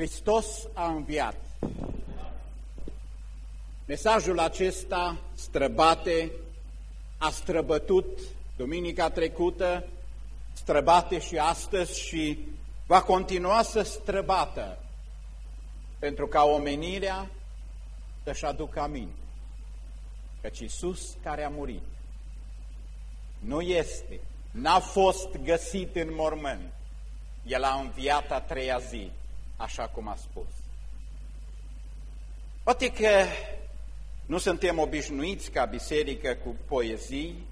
Hristos a înviat. Mesajul acesta străbate, a străbătut duminica trecută, străbate și astăzi și va continua să străbată pentru ca omenirea să-și aducă aminte căci Iisus care a murit nu este, n-a fost găsit în mormânt, El a înviat a treia zi, așa cum a spus. Poate că nu suntem obișnuiți ca biserică cu poezii,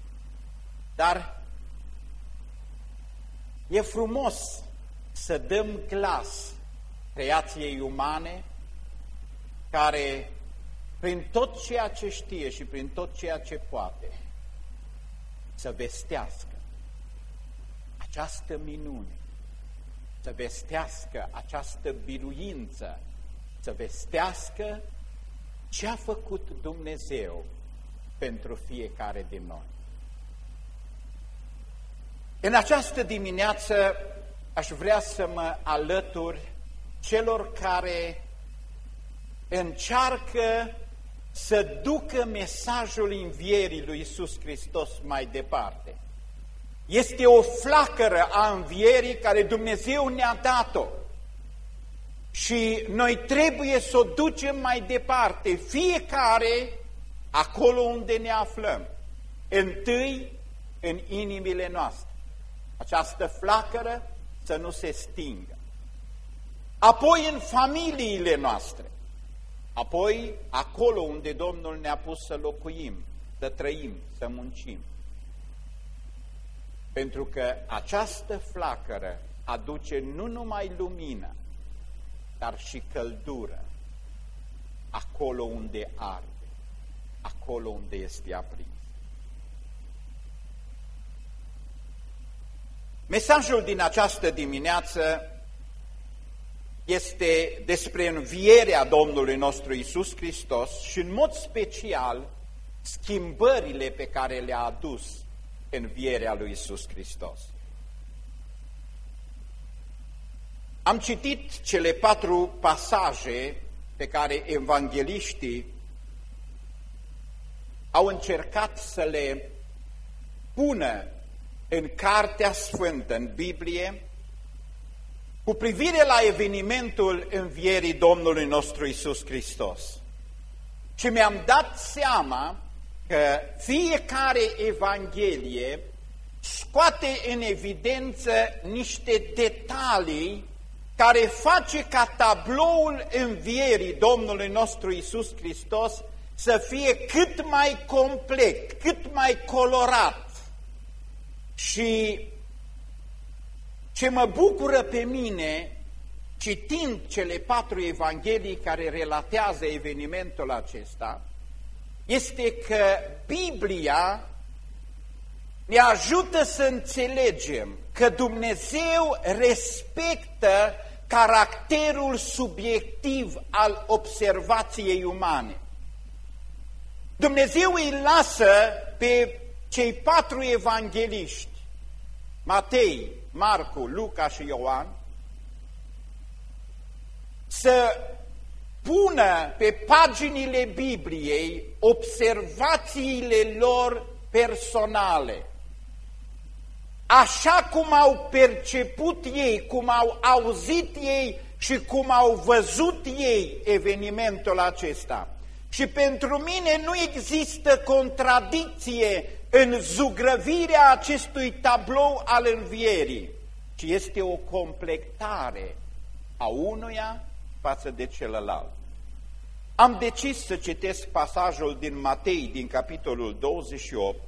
dar e frumos să dăm glas creației umane care prin tot ceea ce știe și prin tot ceea ce poate să vestească această minune, să vestească această biruință, să vestească ce a făcut Dumnezeu pentru fiecare din noi. În această dimineață aș vrea să mă alătur celor care încearcă să ducă mesajul învierii lui Isus Hristos mai departe. Este o flacără a învierii care Dumnezeu ne-a dat-o. Și noi trebuie să o ducem mai departe, fiecare acolo unde ne aflăm. Întâi în inimile noastre. Această flacără să nu se stingă. Apoi în familiile noastre. Apoi acolo unde Domnul ne-a pus să locuim, să trăim, să muncim. Pentru că această flacără aduce nu numai lumină, dar și căldură acolo unde arde, acolo unde este aprins. Mesajul din această dimineață este despre învierea Domnului nostru Isus Hristos și în mod special schimbările pe care le-a adus învierea lui Isus Hristos. Am citit cele patru pasaje pe care evangeliștii au încercat să le pună în Cartea Sfântă, în Biblie, cu privire la evenimentul învierii Domnului nostru Isus Hristos. Și mi-am dat seama că fiecare Evanghelie scoate în evidență niște detalii care face ca tabloul învierii Domnului nostru Isus Hristos să fie cât mai complet, cât mai colorat. Și ce mă bucură pe mine, citind cele patru evanghelii care relatează evenimentul acesta, este că Biblia ne ajută să înțelegem că Dumnezeu respectă caracterul subiectiv al observației umane. Dumnezeu îi lasă pe cei patru evangeliști, Matei, Marcu, Luca și Ioan, să pună pe paginile Bibliei observațiile lor personale, așa cum au perceput ei, cum au auzit ei și cum au văzut ei evenimentul acesta. Și pentru mine nu există contradicție în zugrăvirea acestui tablou al învierii, ci este o completare a unuia față de celălalt. Am decis să citesc pasajul din Matei, din capitolul 28,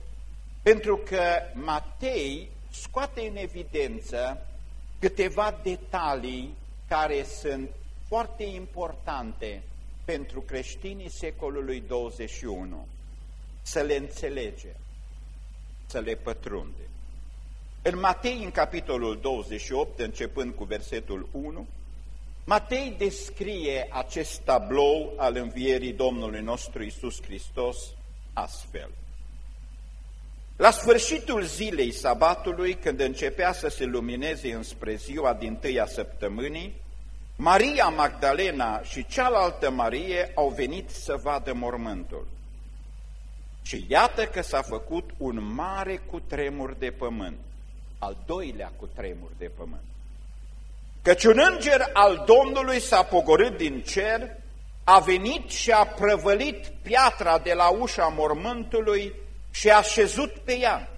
pentru că Matei scoate în evidență câteva detalii care sunt foarte importante pentru creștinii secolului 21. Să le înțelegem să le pătrunde. În Matei, în capitolul 28, începând cu versetul 1, Matei descrie acest tablou al învierii Domnului nostru Isus Hristos astfel. La sfârșitul zilei sabatului, când începea să se lumineze înspre ziua din tâia săptămânii, Maria Magdalena și cealaltă Marie au venit să vadă mormântul. Și iată că s-a făcut un mare cutremur de pământ, al doilea cutremur de pământ. Căci un înger al Domnului s-a pogorât din cer, a venit și a prăvălit piatra de la ușa mormântului și a șezut pe ea.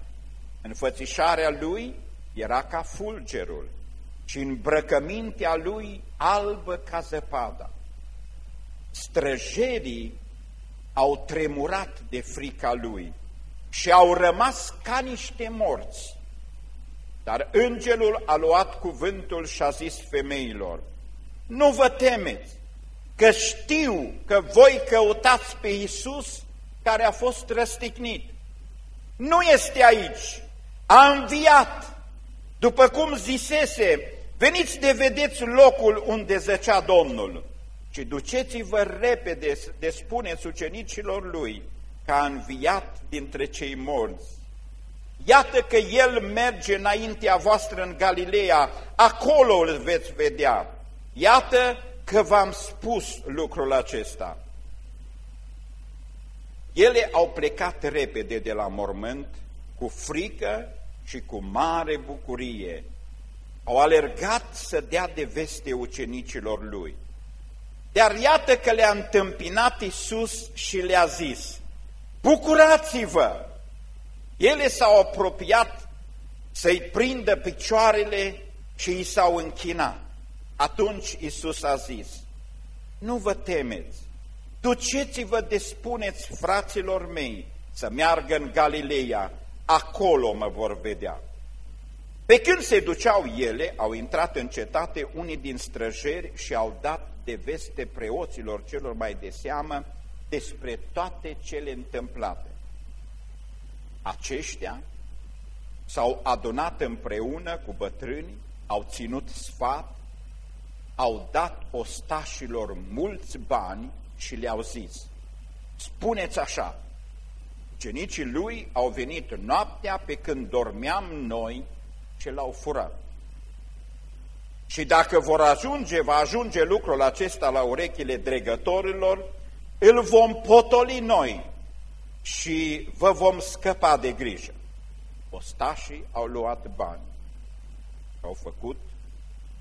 Înfățișarea lui era ca fulgerul și îmbrăcămintea lui albă ca zăpada. Străjerii au tremurat de frica lui și au rămas ca niște morți. Dar îngerul a luat cuvântul și a zis femeilor, nu vă temeți, că știu că voi căutați pe Iisus care a fost răstignit. Nu este aici, a înviat, după cum zisese, veniți de vedeți locul unde zăcea Domnul și duceți-vă repede de spuneți ucenicilor lui că a înviat dintre cei morți. Iată că El merge înaintea voastră în Galileea, acolo îl veți vedea. Iată că v-am spus lucrul acesta. Ele au plecat repede de la mormânt, cu frică și cu mare bucurie. Au alergat să dea de veste ucenicilor lui. Dar iată că le-a întâmpinat Iisus și le-a zis, Bucurați-vă! Ele s-au apropiat să-i prindă picioarele și i s-au închinat. Atunci Iisus a zis, Nu vă temeți, duceți-vă de spuneți fraților mei să meargă în Galileea, acolo mă vor vedea. Pe când se duceau ele, au intrat în cetate unii din străjeri și au dat de veste preoților celor mai de seamă despre toate cele întâmplate. Aceștia s-au adunat împreună cu bătrâni, au ținut sfat, au dat ostașilor mulți bani și le-au zis, spuneți așa, genicii lui au venit noaptea pe când dormeam noi și l-au furat. Și dacă vor ajunge, va ajunge lucrul acesta la urechile dregătorilor, îl vom potoli noi și vă vom scăpa de grijă. Ostașii au luat bani, au făcut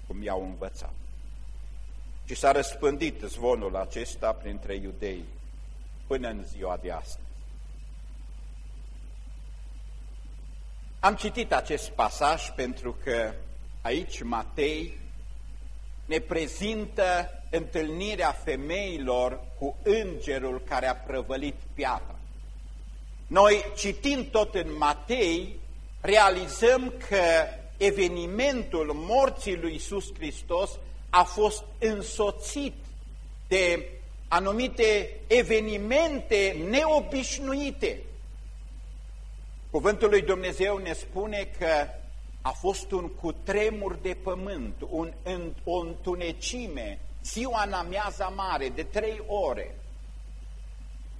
cum i-au învățat. Și s-a răspândit zvonul acesta printre iudei până în ziua de astăzi. Am citit acest pasaj pentru că aici Matei ne prezintă întâlnirea femeilor cu îngerul care a prăvălit piatra. Noi, citind tot în Matei, realizăm că evenimentul morții lui Iisus Hristos a fost însoțit de anumite evenimente neobișnuite. Cuvântul lui Dumnezeu ne spune că a fost un cutremur de pământ, un, o întunecime, ziua în amiaza mare, de trei ore.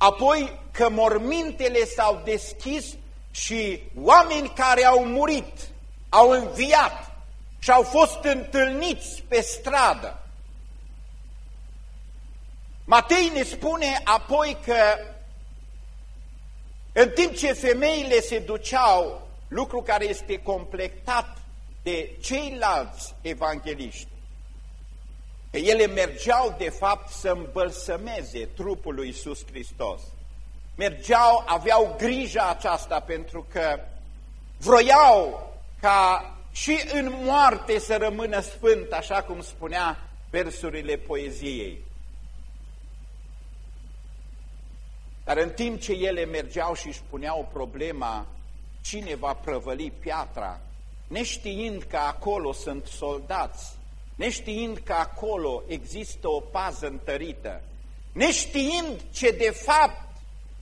Apoi că mormintele s-au deschis și oameni care au murit, au înviat și au fost întâlniți pe stradă. Matei ne spune apoi că în timp ce femeile se duceau, lucru care este completat de ceilalți evangeliști, că ele mergeau de fapt să îmbălsămeze trupul lui Iisus Hristos. Mergeau, aveau grija aceasta pentru că vroiau ca și în moarte să rămână sfânt, așa cum spunea versurile poeziei. Dar în timp ce ele mergeau și își puneau problema cine va prăvăli piatra, neștiind că acolo sunt soldați, neștiind că acolo există o pază întărită, neștiind ce de fapt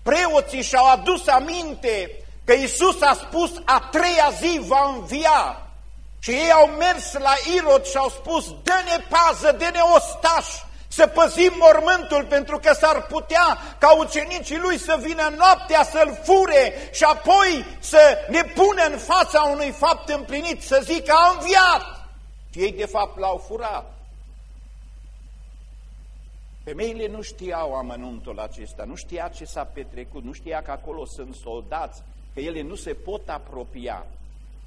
preoții și-au adus aminte că Iisus a spus a treia zi va învia și ei au mers la Irod și au spus dă-ne pază, dă-ne ostași, să păzim mormântul pentru că s-ar putea ca ucenicii lui să vină noaptea să-l fure și apoi să ne pună în fața unui fapt împlinit, să zică a înviat. Și ei de fapt l-au furat. Femeile nu știau amănuntul acesta, nu știa ce s-a petrecut, nu știa că acolo sunt soldați, că ele nu se pot apropia.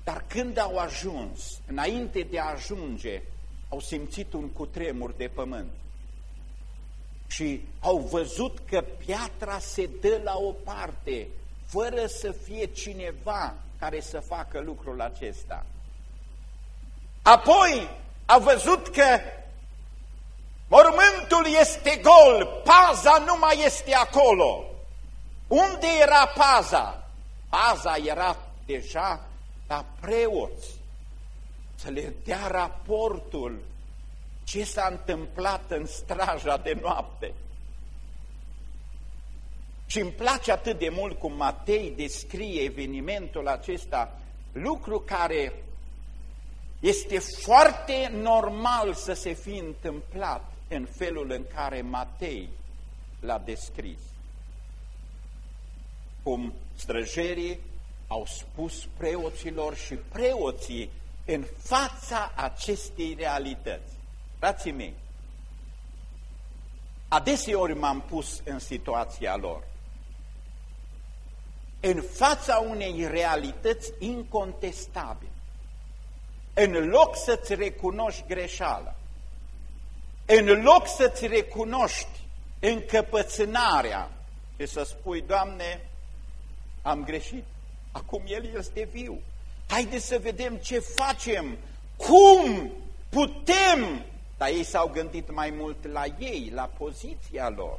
Dar când au ajuns, înainte de a ajunge, au simțit un cutremur de pământ și au văzut că piatra se dă la o parte, fără să fie cineva care să facă lucrul acesta. Apoi a văzut că mormântul este gol, paza nu mai este acolo. Unde era paza? Paza era deja la preoți, să le dea raportul ce s-a întâmplat în straja de noapte. Și îmi place atât de mult cum Matei descrie evenimentul acesta, lucru care este foarte normal să se fi întâmplat în felul în care Matei l-a descris. Cum străjerii au spus preoților și preoții în fața acestei realități. Frații mei, adeseori m-am pus în situația lor. În fața unei realități incontestabile, în loc să-ți recunoști greșeala, în loc să-ți recunoști încăpățânarea și să spui, Doamne, am greșit, acum El este viu, haideți să vedem ce facem, cum putem. Dar ei s-au gândit mai mult la ei, la poziția lor.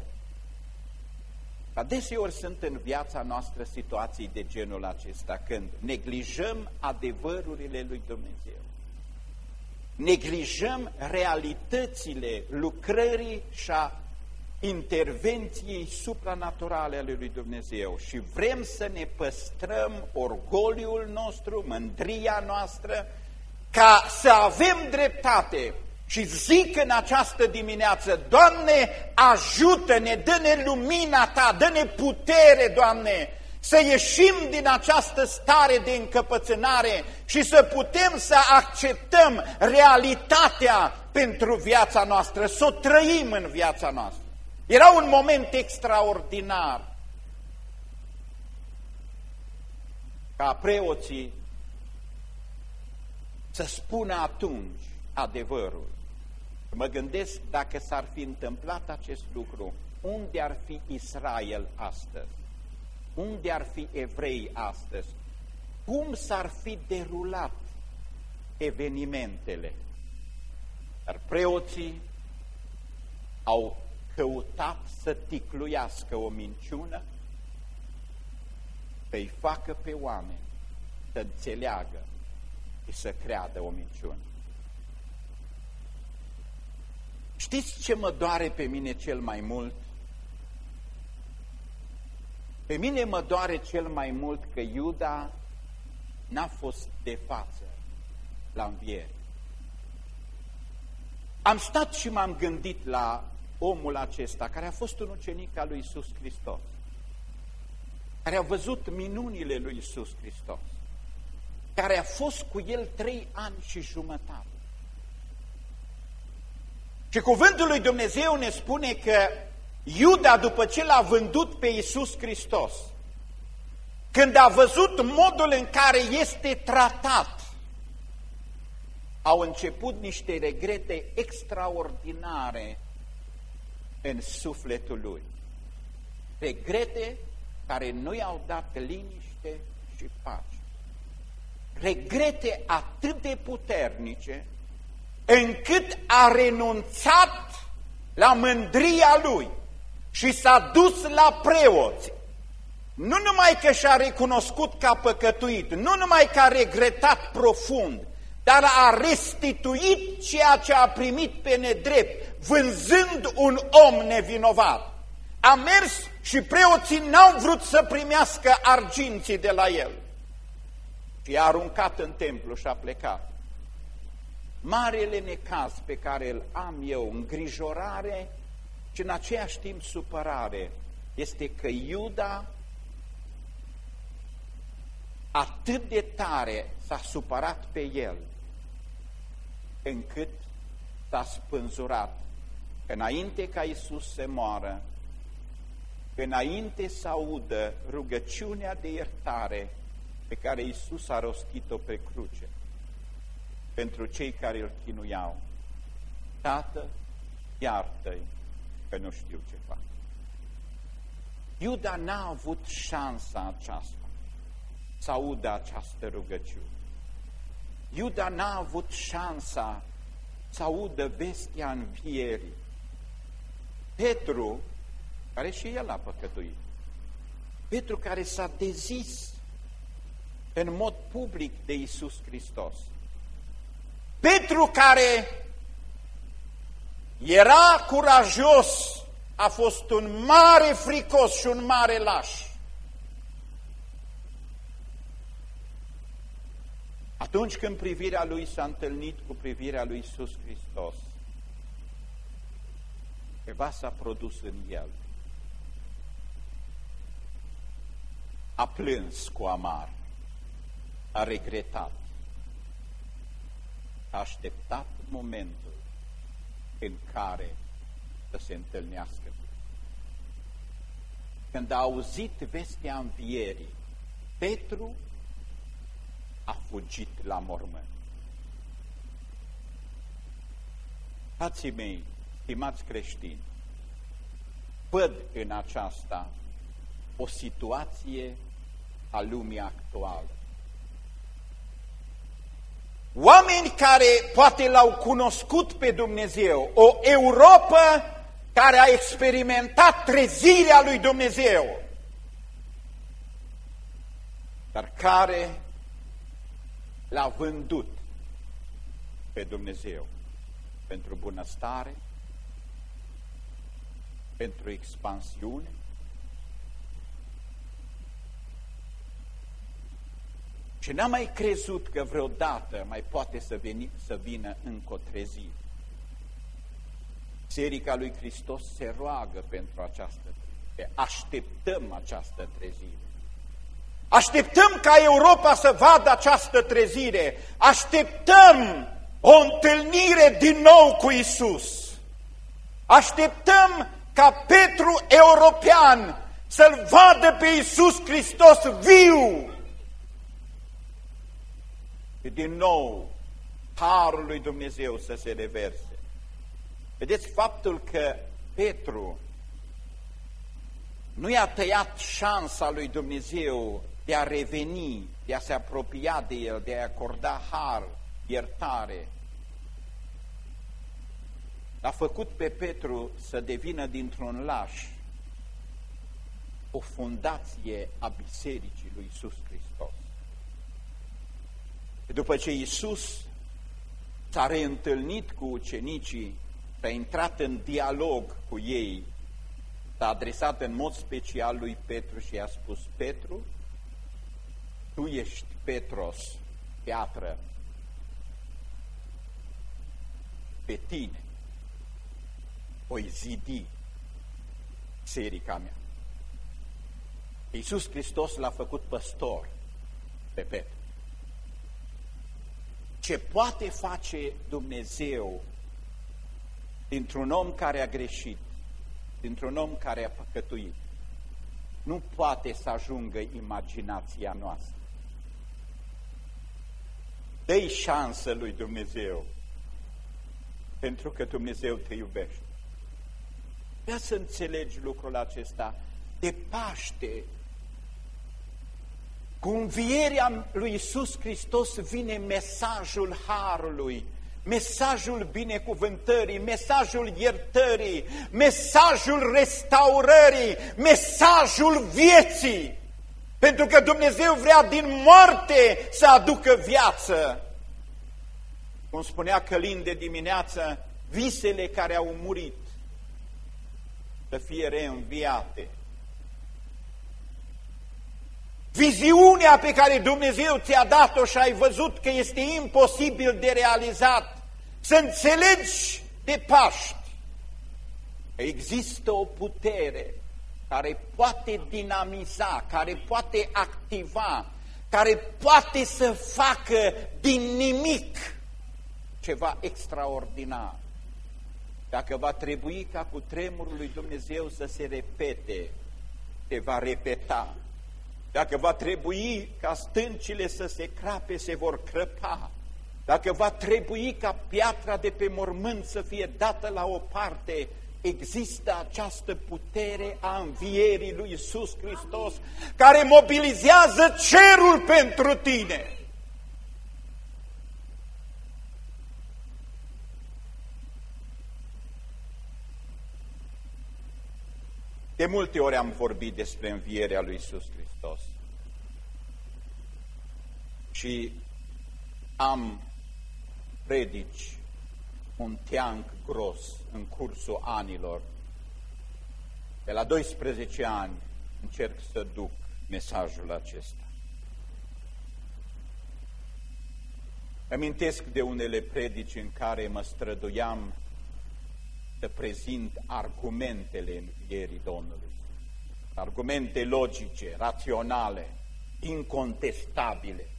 Adeseori sunt în viața noastră situații de genul acesta, când neglijăm adevărurile lui Dumnezeu. Neglijăm realitățile lucrării și a intervenției supranaturale ale lui Dumnezeu și vrem să ne păstrăm orgoliul nostru, mândria noastră, ca să avem dreptate și zic în această dimineață, Doamne, ajută-ne, dă-ne lumina Ta, dă-ne putere, Doamne, să ieșim din această stare de încăpățânare și să putem să acceptăm realitatea pentru viața noastră, să o trăim în viața noastră. Era un moment extraordinar ca preoții să spună atunci adevărul. Mă gândesc dacă s-ar fi întâmplat acest lucru, unde ar fi Israel astăzi? Unde ar fi evrei astăzi? Cum s-ar fi derulat evenimentele? Dar preoții au căutat să ticluiască o minciună, să-i facă pe oameni să înțeleagă și să creadă o minciună. Știți ce mă doare pe mine cel mai mult? Pe mine mă doare cel mai mult că Iuda n-a fost de față la înviere. Am stat și m-am gândit la omul acesta, care a fost un ucenic al lui Iisus Hristos, care a văzut minunile lui Iisus Hristos, care a fost cu el trei ani și jumătate. Și cuvântul lui Dumnezeu ne spune că Iuda, după ce l-a vândut pe Iisus Hristos, când a văzut modul în care este tratat, au început niște regrete extraordinare în sufletul lui. Regrete care nu i-au dat liniște și pace. Regrete atât de puternice încât a renunțat la mândria lui și s-a dus la preoți. Nu numai că și-a recunoscut ca păcătuit, nu numai că a regretat profund, dar a restituit ceea ce a primit pe nedrept, vânzând un om nevinovat. A mers și preoții n-au vrut să primească arginții de la el. Și a aruncat în templu și a plecat. Marele necaz pe care îl am eu, îngrijorare și în aceeași timp supărare, este că Iuda atât de tare s-a supărat pe el, încât s-a spânzurat. Înainte ca Isus să moară, înainte să audă rugăciunea de iertare pe care Isus a rostit-o pe cruce pentru cei care îl chinuiau. Tată, iartă-i că nu știu ce fac. Iuda n-a avut șansa aceasta să audă această rugăciune. Iuda n-a avut șansa să audă vestea învierii. Petru, care și el a păcătuit, Petru care s-a dezis în mod public de Isus Hristos. Petru care era curajos, a fost un mare fricos și un mare laș. Atunci când privirea lui s-a întâlnit cu privirea lui Iisus Hristos, ceva s-a produs în el. A plâns cu amar, a regretat, a așteptat momentul în care să se întâlnească. Când a auzit vestea învierii, Petru a fugit la mormânt. Frații mei, stimați creștini, văd în aceasta o situație a lumii actuale. Oameni care poate l-au cunoscut pe Dumnezeu, o Europa care a experimentat trezirea lui Dumnezeu, dar care l-a vândut pe Dumnezeu pentru bunăstare, pentru expansiune, și n-am mai crezut că vreodată mai poate să, veni, să vină încă o trezire. Serica lui Hristos se roagă pentru această trezire. Așteptăm această trezire. Așteptăm ca Europa să vadă această trezire. Așteptăm o întâlnire din nou cu Isus. Așteptăm ca Petru european să-L vadă pe Isus Hristos viu. Și din nou, harul lui Dumnezeu să se reverse. Vedeți faptul că Petru nu i-a tăiat șansa lui Dumnezeu de a reveni, de a se apropia de El, de a acorda har, iertare. L-a făcut pe Petru să devină dintr-un laș o fundație a Bisericii lui Isus Hristos. După ce Isus s-a reîntâlnit cu ucenicii, s-a intrat în dialog cu ei, s-a adresat în mod special lui Petru și i-a spus, Petru, tu ești Petros, piatră, pe tine voi zidi serica mea. Iisus Hristos l-a făcut păstor pe Petru. Ce poate face Dumnezeu dintr-un om care a greșit, dintr-un om care a păcătuit, nu poate să ajungă imaginația noastră dă șansă lui Dumnezeu, pentru că Dumnezeu te iubește. Vrea să înțelegi lucrul acesta. De Paște, cu învierea lui Isus Hristos vine mesajul Harului, mesajul binecuvântării, mesajul iertării, mesajul restaurării, mesajul vieții. Pentru că Dumnezeu vrea din moarte să aducă viață. Cum spunea Călin de dimineață, visele care au murit să fie reînviate. Viziunea pe care Dumnezeu ți-a dat-o și ai văzut că este imposibil de realizat, să înțelegi de Paști. Există o putere care poate dinamiza, care poate activa, care poate să facă din nimic ceva extraordinar. dacă va trebui ca cu tremurul lui Dumnezeu să se repete, te va repeta. Dacă va trebui ca stâncile să se crape, se vor crăpa. Dacă va trebui ca piatra de pe mormânt să fie dată la o parte, există această putere a învierii lui Iisus Hristos care mobilizează cerul pentru tine. De multe ori am vorbit despre învierea lui Iisus Hristos și am predici un teanc gros în cursul anilor. De la 12 ani încerc să duc mesajul acesta. Amintesc de unele predici în care mă străduiam să prezint argumentele învierii Domnului. Argumente logice, raționale, incontestabile.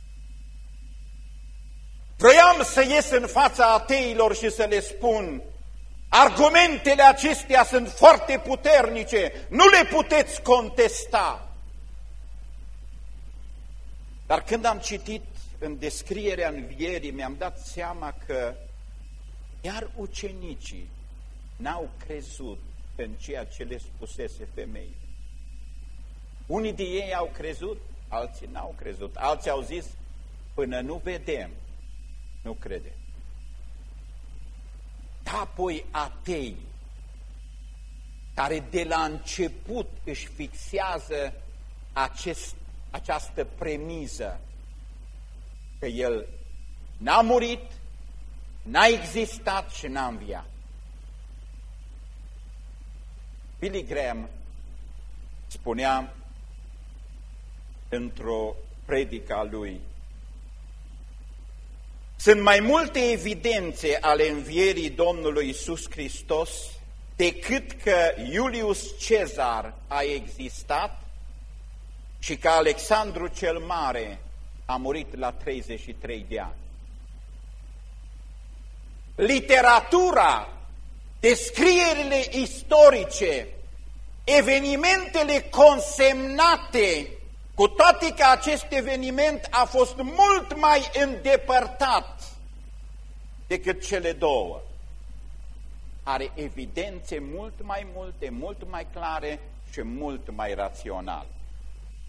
Vroiam să ies în fața ateilor și să le spun, argumentele acestea sunt foarte puternice, nu le puteți contesta. Dar când am citit în descrierea învierii, mi-am dat seama că iar ucenicii n-au crezut în ceea ce le spusese femeile. Unii de ei au crezut, alții n-au crezut. Alții au zis, până nu vedem, nu crede. Da, apoi atei, care de la început își fixează acest, această premiză că el n-a murit, n-a existat și n-a înviat. Billy Graham spunea într-o predică a lui Sunt mai multe evidențe ale învierii Domnului Isus Hristos decât că Iulius Cezar a existat și că Alexandru cel Mare a murit la 33 de ani. Literatura descrierile istorice, evenimentele consemnate, cu toate că acest eveniment a fost mult mai îndepărtat decât cele două. Are evidențe mult mai multe, mult mai clare și mult mai raționale.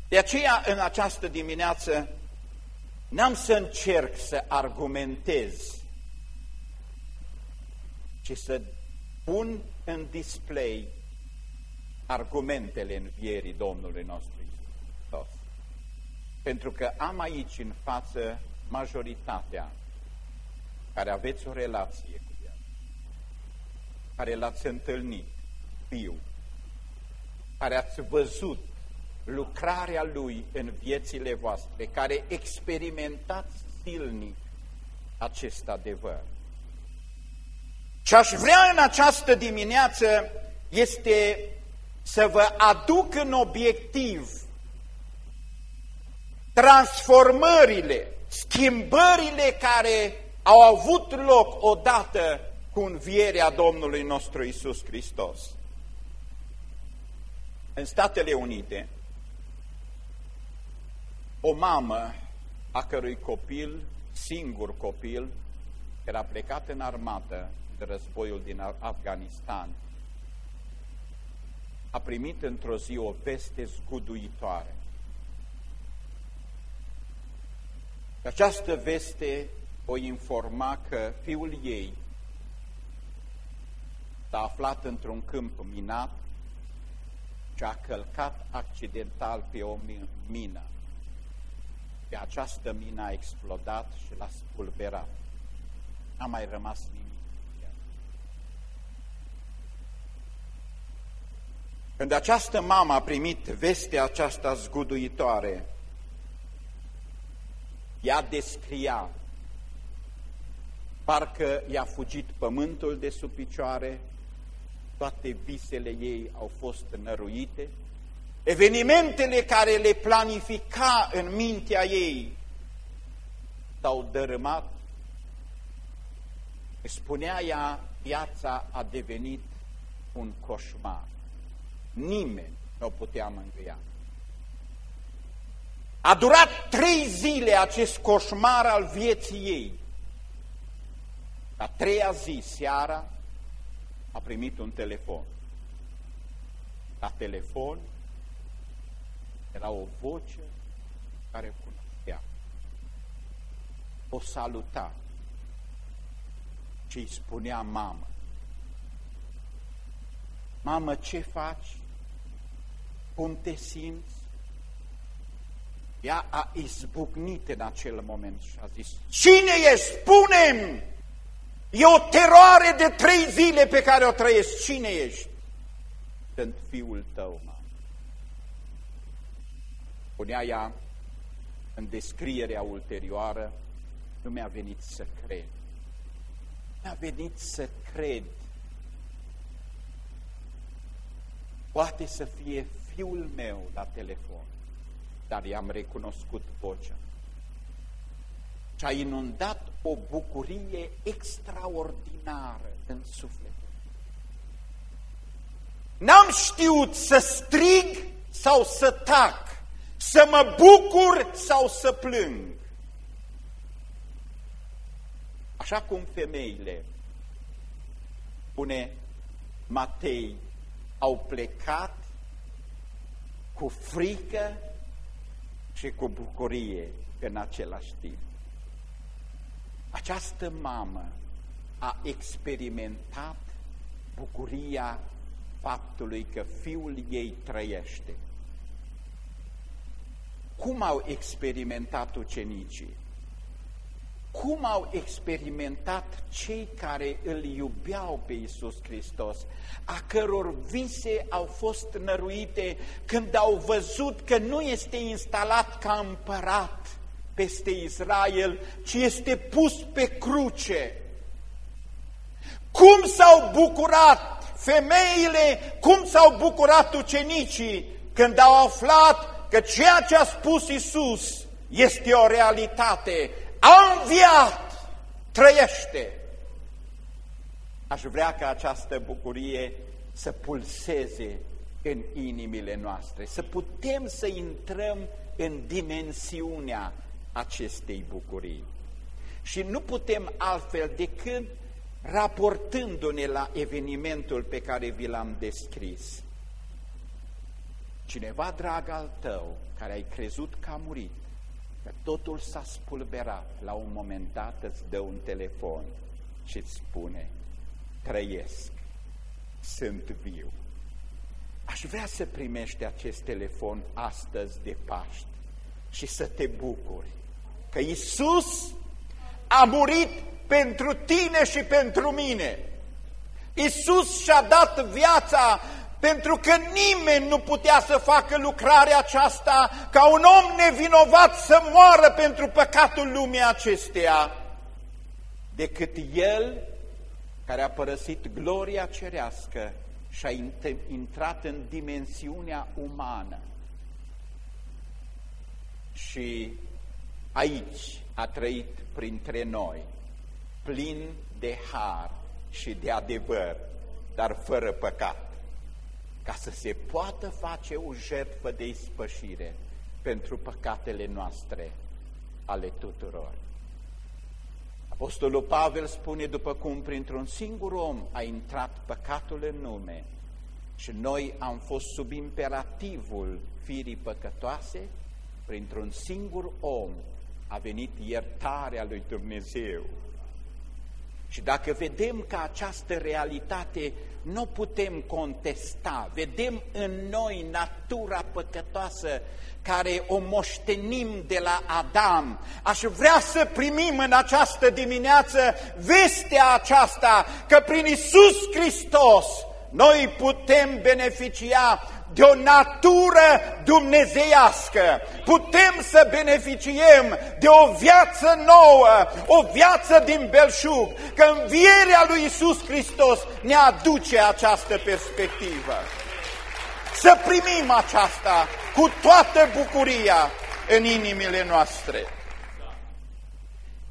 De aceea, în această dimineață, n-am să încerc să argumentez, ci să pun în display argumentele învierii Domnului nostru Iisus Pentru că am aici în față majoritatea care aveți o relație cu El, care l-ați întâlnit viu, care ați văzut lucrarea Lui în viețile voastre, care experimentați silnic acest adevăr. Ce aș vrea în această dimineață este să vă aduc în obiectiv transformările, schimbările care au avut loc odată cu învierea Domnului nostru Isus Hristos. În Statele Unite, o mamă a cărui copil, singur copil, era plecat în armată de războiul din Afganistan, a primit într-o zi o veste zguduitoare. Această veste o informa că fiul ei s-a aflat într-un câmp minat și a călcat accidental pe o mină. Pe această mină a explodat și l-a spulberat. N-a mai rămas nimic. Când această mamă a primit vestea aceasta zguduitoare, ea descria, parcă i-a fugit pământul de sub picioare, toate visele ei au fost năruite, evenimentele care le planifica în mintea ei s-au dărâmat Spunea ea, viața a devenit un coșmar. Nimeni nu putea mângâia. A durat trei zile acest coșmar al vieții ei. A treia zi, seara, a primit un telefon. La telefon era o voce care cunoștea. O saluta și îi spunea mamă. Mamă, ce faci? Cum te simți? Ea a izbucnit în acel moment și a zis, Cine ești? Spune-mi! E o teroare de trei zile pe care o trăiesc. Cine ești? Sunt fiul tău, mamă. Spunea ea în descrierea ulterioară, nu mi-a venit să cred. Mi-a venit să cred. Poate să fie fiul meu la telefon, dar i-am recunoscut vocea. Și a inundat o bucurie extraordinară în suflet. N-am știut să strig sau să tac, să mă bucur sau să plâng. Așa cum femeile, spune Matei, au plecat cu frică și cu bucurie în același timp. Această mamă a experimentat bucuria faptului că fiul ei trăiește. Cum au experimentat ucenicii? Cum au experimentat cei care îl iubeau pe Iisus Hristos, a căror vise au fost năruite când au văzut că nu este instalat ca împărat peste Israel, ci este pus pe cruce. Cum s-au bucurat femeile, cum s-au bucurat ucenicii când au aflat că ceea ce a spus Isus este o realitate, a înviat, trăiește. Aș vrea ca această bucurie să pulseze în inimile noastre, să putem să intrăm în dimensiunea acestei bucurii. Și nu putem altfel decât raportându-ne la evenimentul pe care vi l-am descris. Cineva drag al tău, care ai crezut că a murit, că totul s-a spulberat, la un moment dat îți dă un telefon și îți spune, trăiesc, sunt viu. Aș vrea să primești acest telefon astăzi de Paști și să te bucuri că Isus a murit pentru tine și pentru mine. Isus și-a dat viața pentru că nimeni nu putea să facă lucrarea aceasta ca un om nevinovat să moară pentru păcatul lumii acesteia, decât El care a părăsit gloria cerească și a intrat în dimensiunea umană. Și aici a trăit printre noi, plin de har și de adevăr, dar fără păcat, ca să se poată face o jertfă de ispășire pentru păcatele noastre ale tuturor. Apostolul Pavel spune, după cum printr-un singur om a intrat păcatul în nume și noi am fost sub imperativul firii păcătoase, printr-un singur om a venit iertarea lui Dumnezeu. Și dacă vedem că această realitate nu putem contesta, vedem în noi natura păcătoasă care o moștenim de la Adam, aș vrea să primim în această dimineață vestea aceasta că prin Isus Hristos noi putem beneficia de o natură dumnezeiască. Putem să beneficiem de o viață nouă, o viață din belșug, că învierea lui Isus Hristos ne aduce această perspectivă. Să primim aceasta cu toată bucuria în inimile noastre.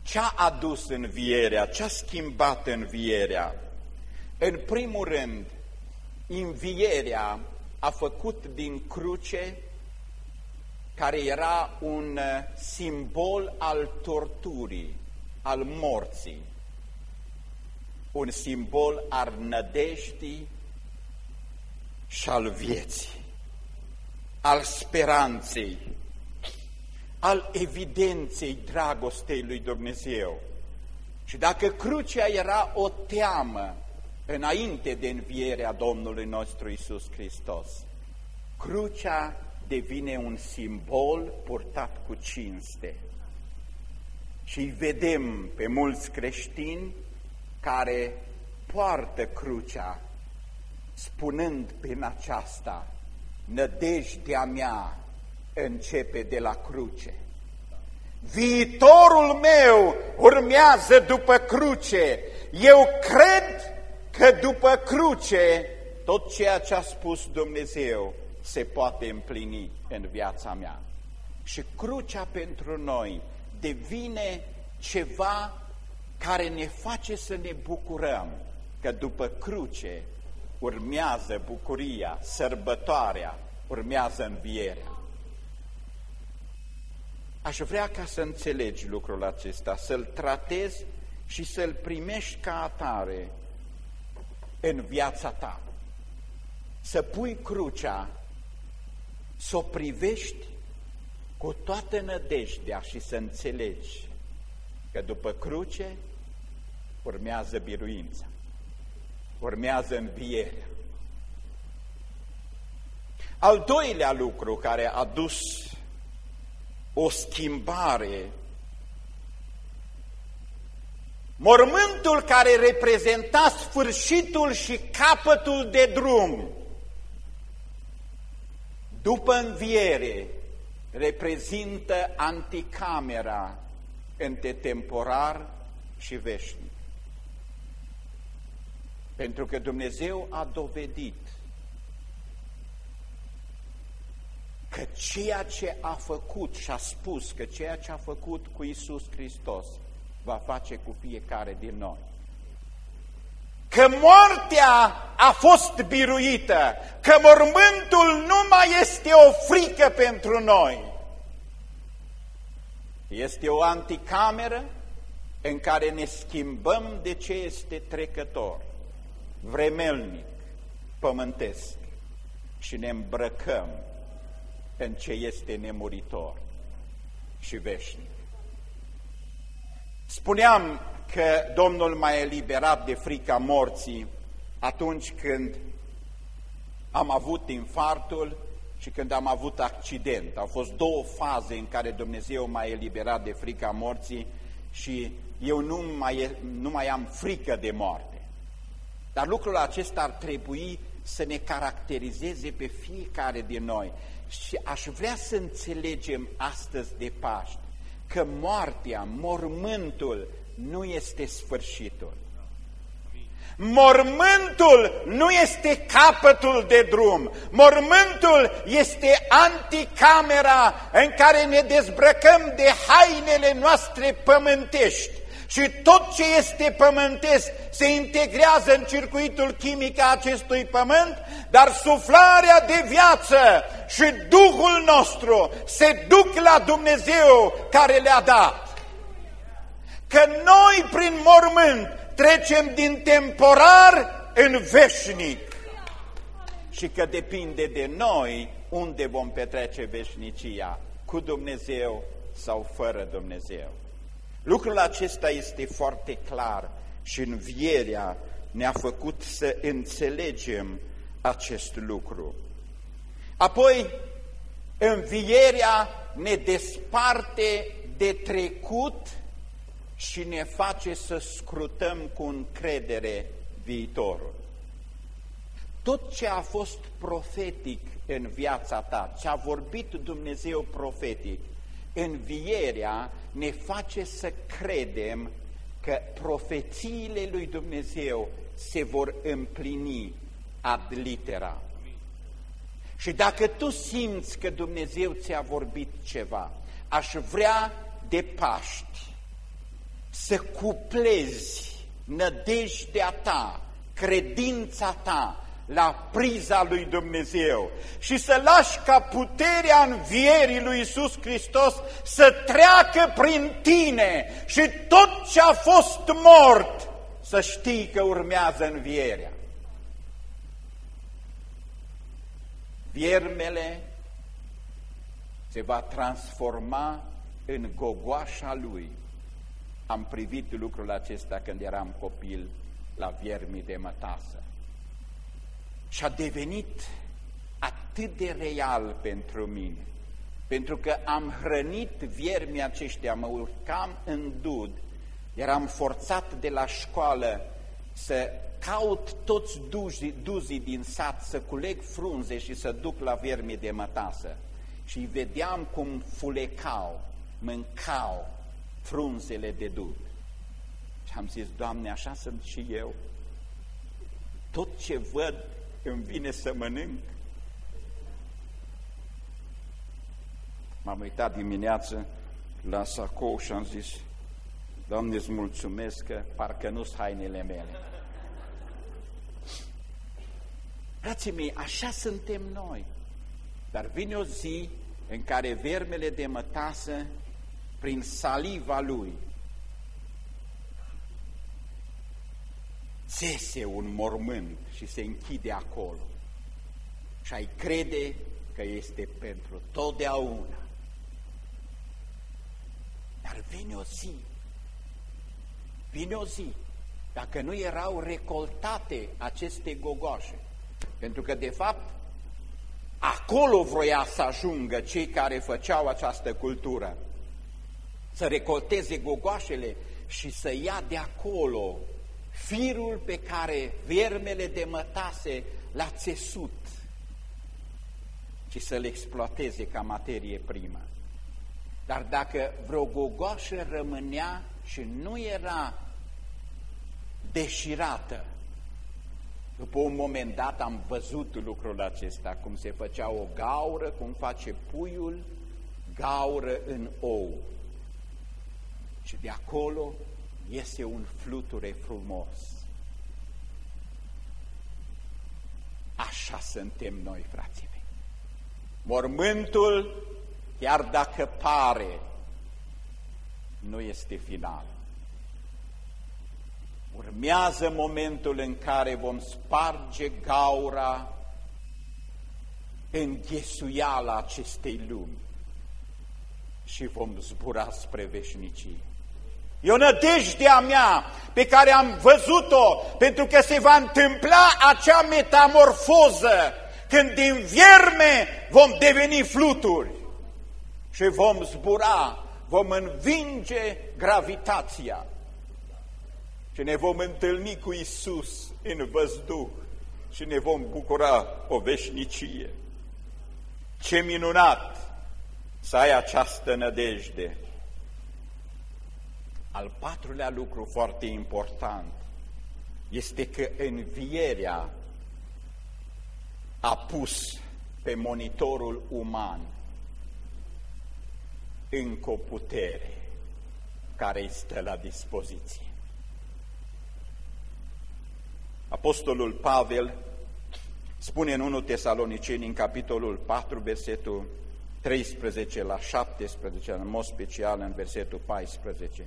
Ce-a adus învierea? Ce-a schimbat învierea? În primul rând, învierea a făcut din cruce, care era un simbol al torturii, al morții, un simbol al nădejdii și al vieții, al speranței, al evidenței dragostei lui Dumnezeu. Și dacă crucea era o teamă înainte de învierea Domnului nostru Isus Hristos, crucea devine un simbol purtat cu cinste. Și îi vedem pe mulți creștini care poartă crucea, spunând prin aceasta, nădejdea mea începe de la cruce. Viitorul meu urmează după cruce. Eu cred că după cruce tot ceea ce a spus Dumnezeu se poate împlini în viața mea. Și crucea pentru noi devine ceva care ne face să ne bucurăm că după cruce urmează bucuria, sărbătoarea, urmează învierea. Aș vrea ca să înțelegi lucrul acesta, să-l tratezi și să-l primești ca atare în viața ta. Să pui crucea, să o privești cu toată nădejdea și să înțelegi că după cruce urmează biruința, urmează învierea. Al doilea lucru care a dus o schimbare. Mormântul care reprezenta sfârșitul și capătul de drum, după înviere, reprezintă anticamera între temporar și veșnic. Pentru că Dumnezeu a dovedit că ceea ce a făcut și a spus că ceea ce a făcut cu Isus Hristos va face cu fiecare din noi. Că moartea a fost biruită, că mormântul nu mai este o frică pentru noi. Este o anticameră în care ne schimbăm de ce este trecător, vremelnic, pământesc și ne îmbrăcăm în ce este nemuritor și veșnic. Spuneam că Domnul m-a eliberat de frica morții atunci când am avut infartul și când am avut accident. Au fost două faze în care Dumnezeu m-a eliberat de frica morții și eu nu mai, nu mai am frică de moarte. Dar lucrul acesta ar trebui să ne caracterizeze pe fiecare din noi și aș vrea să înțelegem astăzi de Paști că moartea, mormântul, nu este sfârșitul. Mormântul nu este capătul de drum, mormântul este anticamera în care ne dezbrăcăm de hainele noastre pământești și tot ce este pământesc se integrează în circuitul chimic a acestui pământ, dar suflarea de viață și Duhul nostru se duc la Dumnezeu care le-a dat. Că noi prin mormânt trecem din temporar în veșnic și că depinde de noi unde vom petrece veșnicia, cu Dumnezeu sau fără Dumnezeu. Lucrul acesta este foarte clar și învierea ne-a făcut să înțelegem acest lucru. Apoi, învierea ne desparte de trecut și ne face să scrutăm cu încredere viitorul. Tot ce a fost profetic în viața ta, ce a vorbit Dumnezeu profetic, învierea ne face să credem că profețiile lui Dumnezeu se vor împlini ad litera. Și dacă tu simți că Dumnezeu ți-a vorbit ceva, aș vrea de Paști să cuplezi nădejdea ta, credința ta la priza lui Dumnezeu și să lași ca puterea învierii lui Iisus Hristos să treacă prin tine și tot ce a fost mort să știi că urmează învierea. Viermele se va transforma în gogoașa lui. Am privit lucrul acesta când eram copil la viermii de mătasă. Și a devenit atât de real pentru mine, pentru că am hrănit viermii aceștia, mă urcam în dud, eram forțat de la școală să caut toți duzii, duzii din sat, să culeg frunze și să duc la viermii de mătasă. Și îi vedeam cum fulecau, mâncau frunzele de dud. Și am zis, Doamne, așa sunt și eu. Tot ce văd îmi vine să mănânc. M-am uitat dimineață la sacou și am zis, Doamne, îți mulțumesc că parcă nu sunt hainele mele. Frații mei, așa suntem noi. Dar vine o zi în care vermele de mătasă, prin saliva lui, țese un mormânt și se închide acolo. Și ai crede că este pentru totdeauna. Dar vine o zi, vine o zi, dacă nu erau recoltate aceste gogoașe, pentru că, de fapt, acolo vroia să ajungă cei care făceau această cultură, să recolteze gogoașele și să ia de acolo firul pe care vermele de mătase l-a țesut și să-l exploateze ca materie primă. Dar dacă vreo gogoașă rămânea și nu era deșirată, după un moment dat am văzut lucrul acesta, cum se făcea o gaură, cum face puiul, gaură în ou. Și de acolo iese un fluture frumos. Așa suntem noi, frații mei. Mormântul, chiar dacă pare, nu este final. Urmează momentul în care vom sparge gaura în ghesuiala acestei lumi și vom zbura spre veșnicie. E o nădejdea mea pe care am văzut-o pentru că se va întâmpla acea metamorfoză când din vierme vom deveni fluturi și vom zbura, vom învinge gravitația și ne vom întâlni cu Isus în văzduh și ne vom bucura o veșnicie. Ce minunat să ai această nădejde! Al patrulea lucru foarte important este că învierea a pus pe monitorul uman încă o putere care îi stă la dispoziție. Apostolul Pavel spune în 1 Tesaloniceni, în capitolul 4, versetul 13 la 17, în mod special în versetul 14.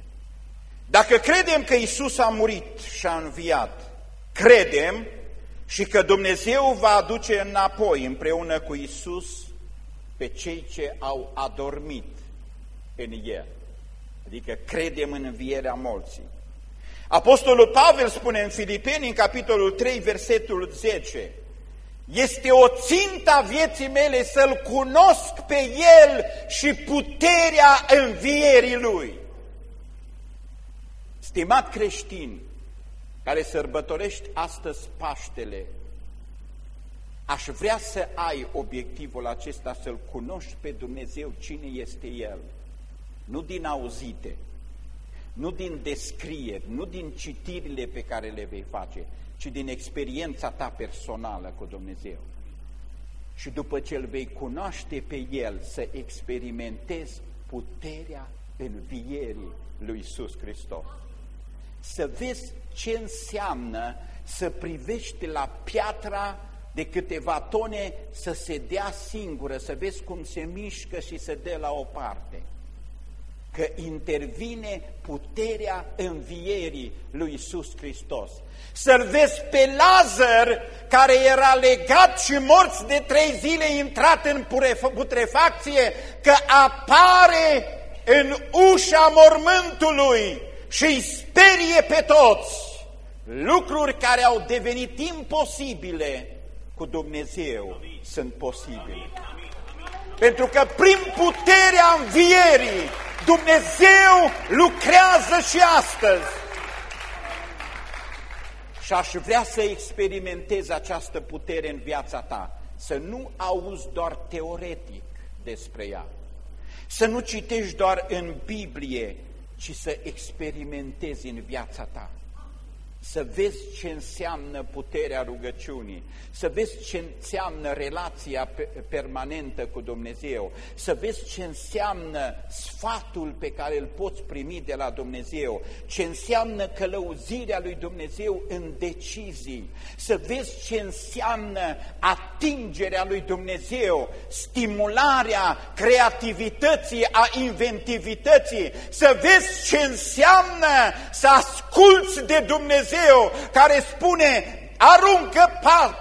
Dacă credem că Isus a murit și a înviat, credem și că Dumnezeu va aduce înapoi împreună cu Isus pe cei ce au adormit în El. Adică credem în învierea morții. Apostolul Pavel spune în Filipeni, în capitolul 3, versetul 10, este o țintă a vieții mele să-L cunosc pe El și puterea învierii Lui. Stimat creștin, care sărbătorești astăzi Paștele, aș vrea să ai obiectivul acesta, să-L cunoști pe Dumnezeu, cine este El, nu din auzite, nu din descrieri, nu din citirile pe care le vei face, ci din experiența ta personală cu Dumnezeu. Și după ce îl vei cunoaște pe El, să experimentezi puterea învierii lui Iisus Hristos. Să vezi ce înseamnă să privești la piatra de câteva tone să se dea singură, să vezi cum se mișcă și se dă la o parte. Că intervine puterea învierii lui Iisus Hristos. Să-l vezi pe Lazar, care era legat și morți de trei zile, intrat în putrefacție, că apare în ușa mormântului și îi sperie pe toți. Lucruri care au devenit imposibile cu Dumnezeu sunt posibile. Pentru că prin puterea învierii Dumnezeu lucrează și astăzi. Și aș vrea să experimentez această putere în viața ta, să nu auzi doar teoretic despre ea, să nu citești doar în Biblie, ci să experimentezi în viața ta să vezi ce înseamnă puterea rugăciunii, să vezi ce înseamnă relația permanentă cu Dumnezeu, să vezi ce înseamnă sfatul pe care îl poți primi de la Dumnezeu, ce înseamnă călăuzirea lui Dumnezeu în decizii, să vezi ce înseamnă atingerea lui Dumnezeu, stimularea creativității, a inventivității, să vezi ce înseamnă să asculți de Dumnezeu Dumnezeu care spune aruncă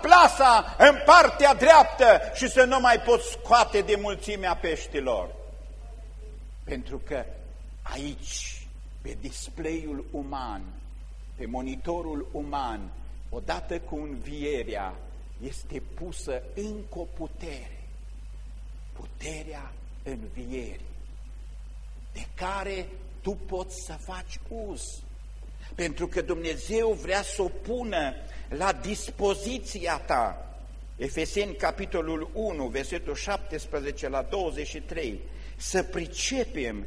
plasa în partea dreaptă și să nu mai poți scoate de mulțimea peștilor. Pentru că aici, pe displayul uman, pe monitorul uman, odată cu învierea, este pusă încă o putere, puterea învierii, de care tu poți să faci uz pentru că Dumnezeu vrea să o pună la dispoziția ta. Efeseni, capitolul 1, versetul 17 la 23, să pricepem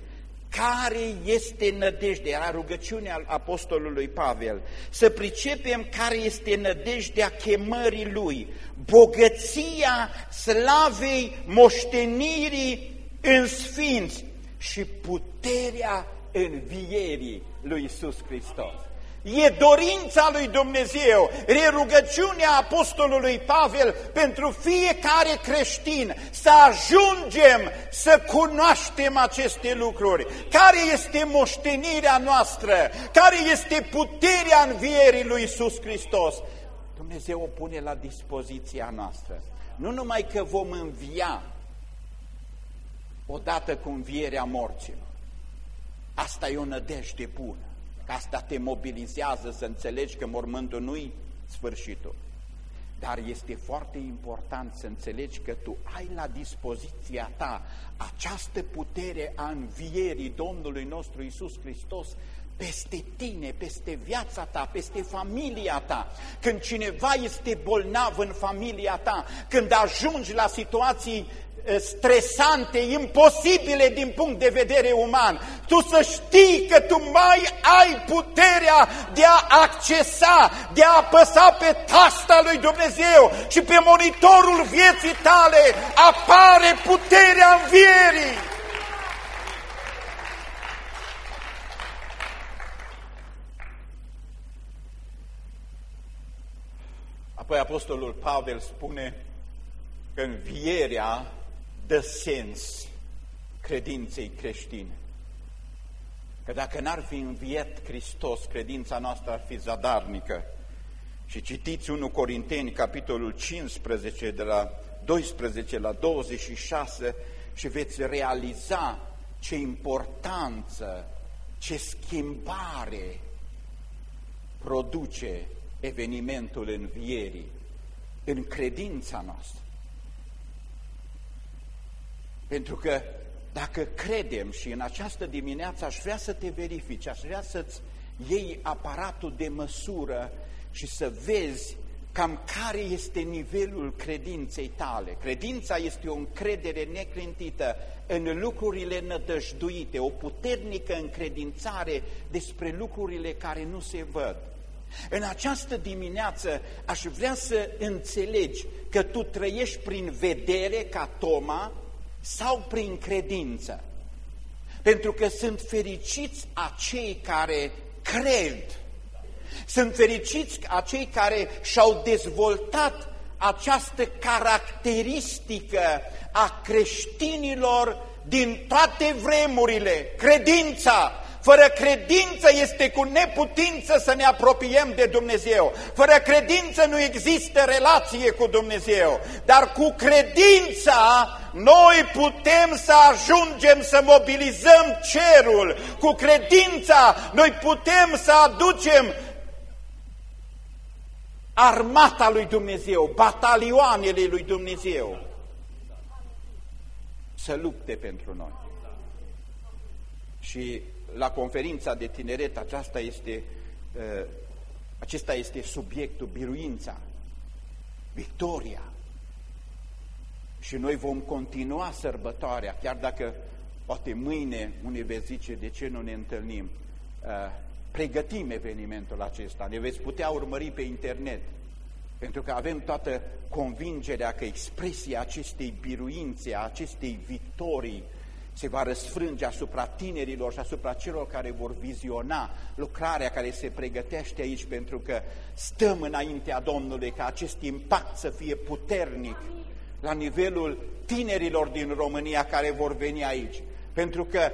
care este nădejdea, rugăciunea apostolului Pavel, să pricepem care este nădejdea chemării lui, bogăția slavei moștenirii în sfinți și puterea învierii lui Iisus Hristos. E dorința lui Dumnezeu, e rugăciunea apostolului Pavel pentru fiecare creștin să ajungem să cunoaștem aceste lucruri. Care este moștenirea noastră? Care este puterea învierii lui Iisus Hristos? Dumnezeu o pune la dispoziția noastră. Nu numai că vom învia odată cu învierea morților, Asta e o nădejde bună, că asta te mobilizează să înțelegi că mormântul nu-i sfârșitul. Dar este foarte important să înțelegi că tu ai la dispoziția ta această putere a învierii Domnului nostru Isus Hristos peste tine, peste viața ta, peste familia ta. Când cineva este bolnav în familia ta, când ajungi la situații Eh, stresante, imposibile din punct de vedere uman. Tu să știi că tu mai ai puterea de a accesa, de a apăsa pe tasta lui Dumnezeu și pe monitorul vieții tale apare puterea învierii. Apoi Apostolul Pavel spune că învierea dă sens credinței creștine. Că dacă n-ar fi înviet Hristos, credința noastră ar fi zadarnică. Și citiți 1 Corinteni, capitolul 15, de la 12 la 26 și veți realiza ce importanță, ce schimbare produce evenimentul învierii în credința noastră. Pentru că dacă credem și în această dimineață aș vrea să te verifici, aș vrea să-ți iei aparatul de măsură și să vezi cam care este nivelul credinței tale. Credința este o încredere neclintită în lucrurile nădăjduite, o puternică încredințare despre lucrurile care nu se văd. În această dimineață aș vrea să înțelegi că tu trăiești prin vedere ca Toma, sau prin credință. Pentru că sunt fericiți acei care cred. Sunt fericiți acei care și-au dezvoltat această caracteristică a creștinilor din toate vremurile, credința, fără credință este cu neputință să ne apropiem de Dumnezeu. Fără credință nu există relație cu Dumnezeu. Dar cu credința noi putem să ajungem să mobilizăm cerul. Cu credința noi putem să aducem armata lui Dumnezeu, batalioanele lui Dumnezeu să lupte pentru noi. Și la conferința de tineret aceasta este, uh, acesta este subiectul, biruința, victoria. Și noi vom continua sărbătoarea, chiar dacă poate mâine unii veți zice de ce nu ne întâlnim. Uh, pregătim evenimentul acesta, ne veți putea urmări pe internet, pentru că avem toată convingerea că expresia acestei biruințe, a acestei victorii, se va răsfrânge asupra tinerilor și asupra celor care vor viziona lucrarea care se pregătește aici, pentru că stăm înaintea Domnului ca acest impact să fie puternic la nivelul tinerilor din România care vor veni aici. Pentru că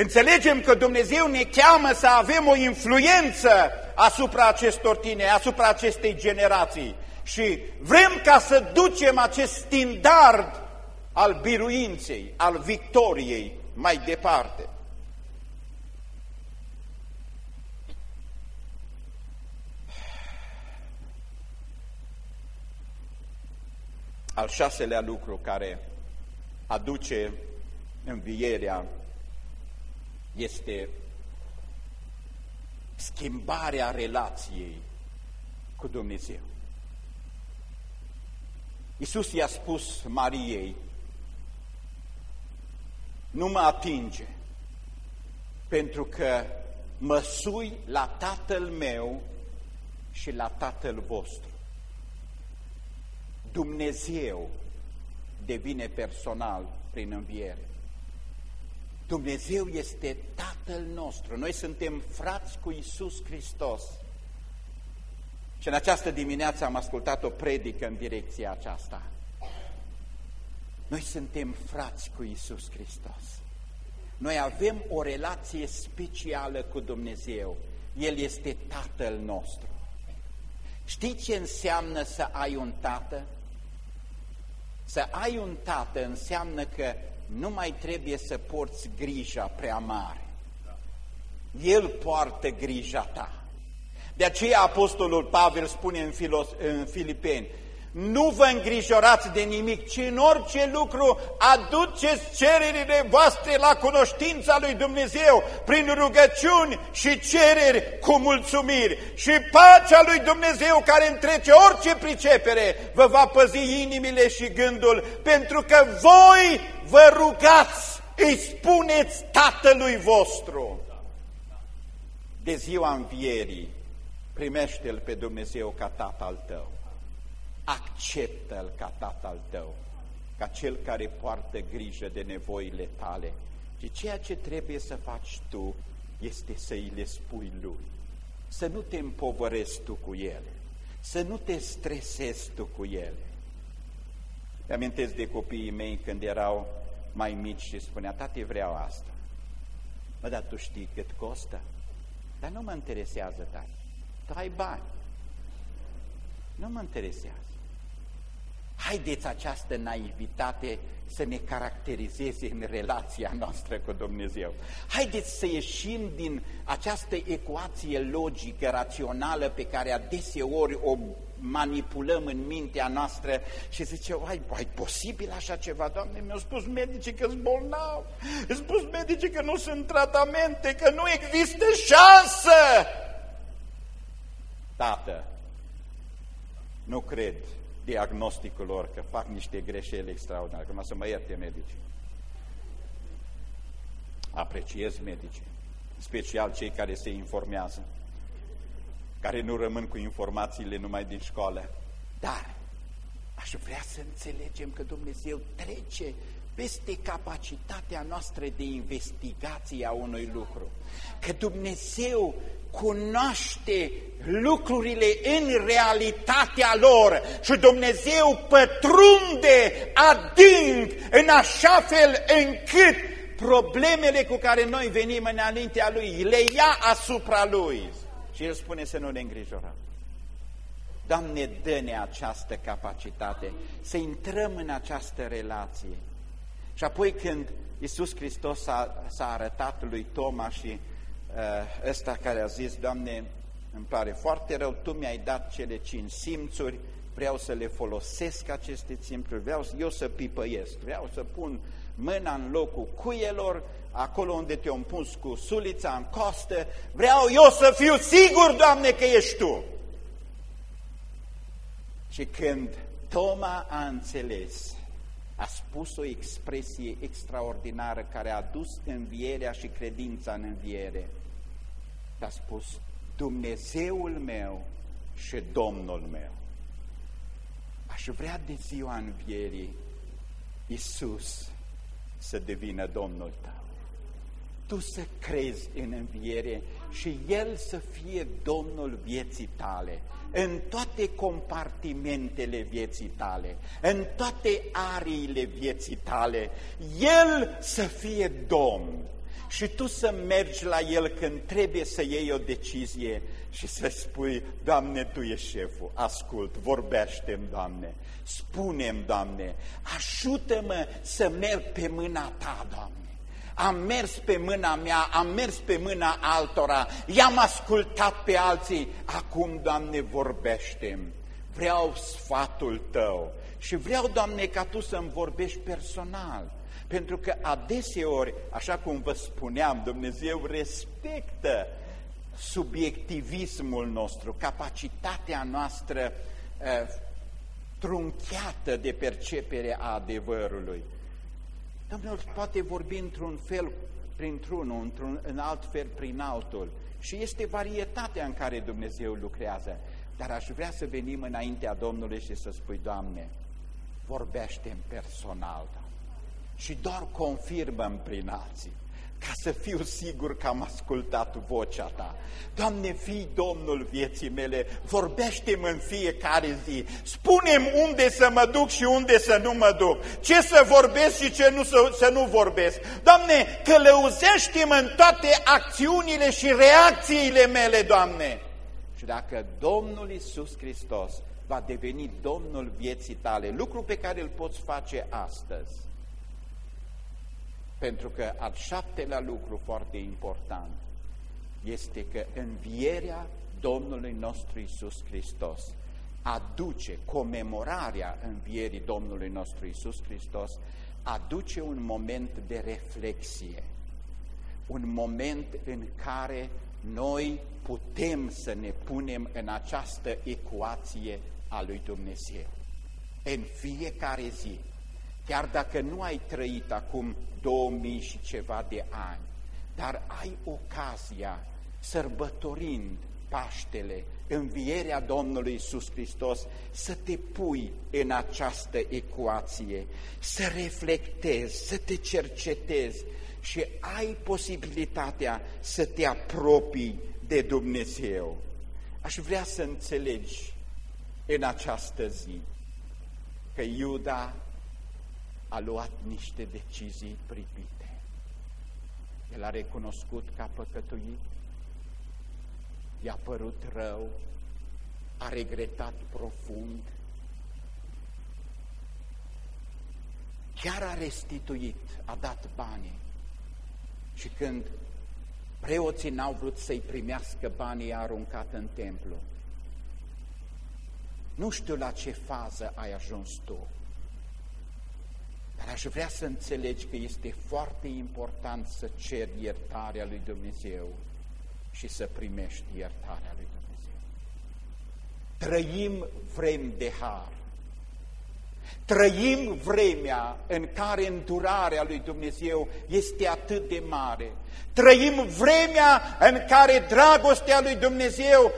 înțelegem că Dumnezeu ne cheamă să avem o influență asupra acestor tineri, asupra acestei generații. Și vrem ca să ducem acest standard al biruinței, al victoriei mai departe. Al șaselea lucru care aduce învierea este schimbarea relației cu Dumnezeu. Iisus i-a spus Mariei, nu mă atinge, pentru că mă sui la Tatăl meu și la Tatăl vostru. Dumnezeu devine personal prin înviere. Dumnezeu este Tatăl nostru. Noi suntem frați cu Isus Hristos. Și în această dimineață am ascultat o predică în direcția aceasta. Noi suntem frați cu Isus Hristos. Noi avem o relație specială cu Dumnezeu. El este Tatăl nostru. Știi ce înseamnă să ai un tată? Să ai un tată înseamnă că nu mai trebuie să porți grija prea mare. El poartă grija ta. De aceea Apostolul Pavel spune în, Filos, în Filipeni, nu vă îngrijorați de nimic, ci în orice lucru aduceți cererile voastre la cunoștința lui Dumnezeu prin rugăciuni și cereri cu mulțumiri. Și pacea lui Dumnezeu care întrece orice pricepere vă va păzi inimile și gândul, pentru că voi vă rugați, îi spuneți Tatălui vostru. De ziua învierii, primește-L pe Dumnezeu ca Tatăl tău acceptă-L ca tatăl tău, ca cel care poartă grijă de nevoile tale. Și ceea ce trebuie să faci tu este să îi le spui Lui. Să nu te împovărezi tu cu ele, să nu te stresezi tu cu ele. Te amintesc de copiii mei când erau mai mici și spunea, tati, vreau asta. Mă, dar tu știi cât costă? Dar nu mă interesează, tati. Tu ai bani. Nu mă interesează. Haideți această naivitate să ne caracterizeze în relația noastră cu Dumnezeu. Haideți să ieșim din această ecuație logică, rațională, pe care adeseori o manipulăm în mintea noastră și zice, ai, ai posibil așa ceva, Doamne? Mi-au spus medicii că sunt bolnav, mi-au spus medicii că nu sunt tratamente, că nu există șansă. Tată, nu cred diagnosticul lor, că fac niște greșeli extraordinare, că nu o să mă ierte medici. Apreciez medicii, special cei care se informează, care nu rămân cu informațiile numai din școală. Dar aș vrea să înțelegem că Dumnezeu trece peste capacitatea noastră de investigație a unui lucru. Că Dumnezeu cunoaște lucrurile în realitatea lor și Dumnezeu pătrunde adânc în așa fel încât problemele cu care noi venim înaintea Lui le ia asupra Lui. Și El spune să nu ne îngrijorăm. Doamne, dă-ne această capacitate să intrăm în această relație. Și apoi când Iisus Hristos s-a arătat lui Toma și uh, ăsta care a zis, Doamne, îmi pare foarte rău, Tu mi-ai dat cele cinci simțuri, vreau să le folosesc aceste simțuri, vreau eu să pipăiesc, vreau să pun mâna în locul cuielor, acolo unde te-am pus cu sulița în costă, vreau eu să fiu sigur, Doamne, că ești Tu. Și când Toma a înțeles, a spus o expresie extraordinară care a dus învierea și credința în înviere. A spus, Dumnezeul meu și Domnul meu. Aș vrea de ziua învierii Iisus să devină Domnul tău. Tu să crezi în înviere și El să fie Domnul vieții tale, în toate compartimentele vieții tale, în toate ariile vieții tale, El să fie Domn. Și tu să mergi la El când trebuie să iei o decizie și să spui, Doamne, Tu ești șeful, ascult, vorbește-mi, Doamne, spune-mi, Doamne, ajută-mă să merg pe mâna Ta, Doamne am mers pe mâna mea, am mers pe mâna altora, i-am ascultat pe alții, acum, Doamne, vorbește -mi. Vreau sfatul Tău și vreau, Doamne, ca Tu să-mi vorbești personal. Pentru că adeseori, așa cum vă spuneam, Dumnezeu respectă subiectivismul nostru, capacitatea noastră uh, trunchiată de percepere a adevărului. Domnul poate vorbi într-un fel printr-unul, într-un în alt fel prin altul. Și este varietatea în care Dumnezeu lucrează. Dar aș vrea să venim înaintea Domnului și să spui, Doamne, vorbește în personal, Și doar confirmă prin alții ca să fiu sigur că am ascultat vocea Ta. Doamne, fii Domnul vieții mele, vorbește-mi în fiecare zi, spune unde să mă duc și unde să nu mă duc, ce să vorbesc și ce nu să, să nu vorbesc. Doamne, călăuzește-mă în toate acțiunile și reacțiile mele, Doamne. Și dacă Domnul Isus Hristos va deveni Domnul vieții tale, lucru pe care îl poți face astăzi, pentru că al șaptelea lucru foarte important este că învierea Domnului nostru Isus Hristos aduce comemorarea învierii Domnului nostru Isus Hristos, aduce un moment de reflexie, un moment în care noi putem să ne punem în această ecuație a lui Dumnezeu. În fiecare zi, chiar dacă nu ai trăit acum 2000 și ceva de ani, dar ai ocazia, sărbătorind Paștele, învierea Domnului Isus Hristos, să te pui în această ecuație, să reflectezi, să te cercetezi și ai posibilitatea să te apropii de Dumnezeu. Aș vrea să înțelegi în această zi că Iuda a luat niște decizii pripite. El a recunoscut că a păcătuit, i-a părut rău, a regretat profund, chiar a restituit, a dat banii. Și când preoții n-au vrut să-i primească banii, a aruncat în templu. Nu știu la ce fază ai ajuns tu, dar aș vrea să înțelegi că este foarte important să ceri iertarea lui Dumnezeu și să primești iertarea lui Dumnezeu. Trăim vrem de har. Trăim vremea în care îndurarea lui Dumnezeu este atât de mare. Trăim vremea în care dragostea lui Dumnezeu